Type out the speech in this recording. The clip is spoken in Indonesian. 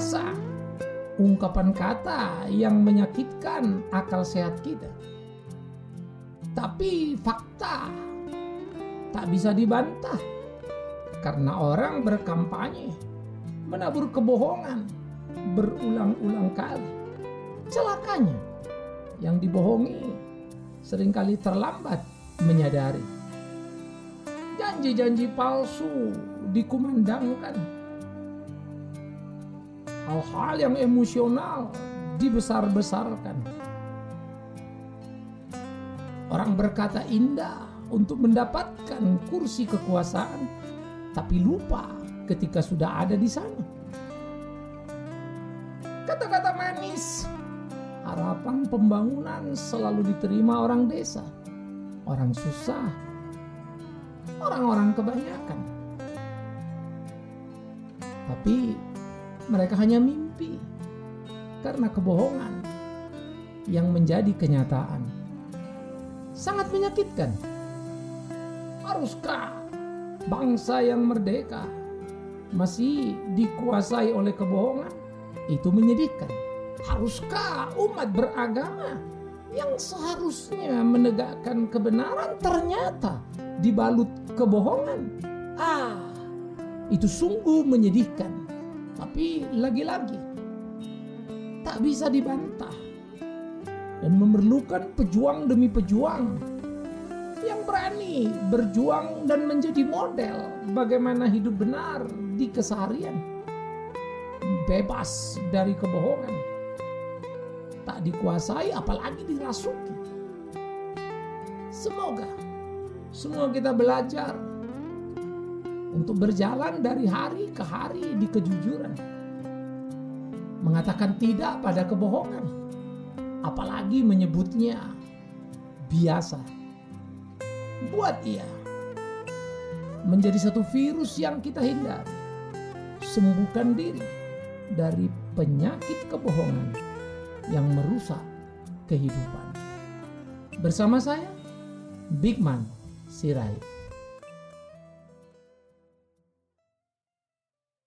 frasa, ungkapan kata yang menyakitkan akal sehat kita. Tapi fakta tak bisa dibantah karena orang berkampanye menabur kebohongan berulang-ulang kali. Celakanya, yang dibohongi sering kali terlambat menyadari. Janji-janji palsu dikumandangkan. Hal-hal yang emosional dibesar-besarkan. Orang berkata indah untuk mendapatkan kursi kekuasaan, tapi lupa ketika sudah ada di sana. Kata-kata manis, harapan pembangunan selalu diterima orang desa, orang susah, orang-orang kebanyakan. Tapi mereka hanya mimpi karena kebohongan yang menjadi kenyataan. Sangat menyakitkan. Haruskah bangsa yang merdeka masih dikuasai oleh kebohongan? Itu menyedihkan. Haruskah umat beragama yang seharusnya menegakkan kebenaran ternyata dibalut kebohongan? Ah, itu sungguh menyedihkan. Tapi lagi-lagi tak bisa dibantah dan memerlukan pejuang demi pejuang yang berani berjuang dan menjadi model bagaimana hidup benar di keseharian. Bebas dari kebohongan. Tak dikuasai apalagi dirasuki. Semoga semua kita belajar untuk berjalan dari hari ke hari di kejujuran. Mengatakan tidak pada kebohongan. Apalagi menyebutnya biasa buat ia menjadi satu virus yang kita hindari. Sembuhkan diri dari penyakit kebohongan yang merusak kehidupan. Bersama saya, Bigman Sirait.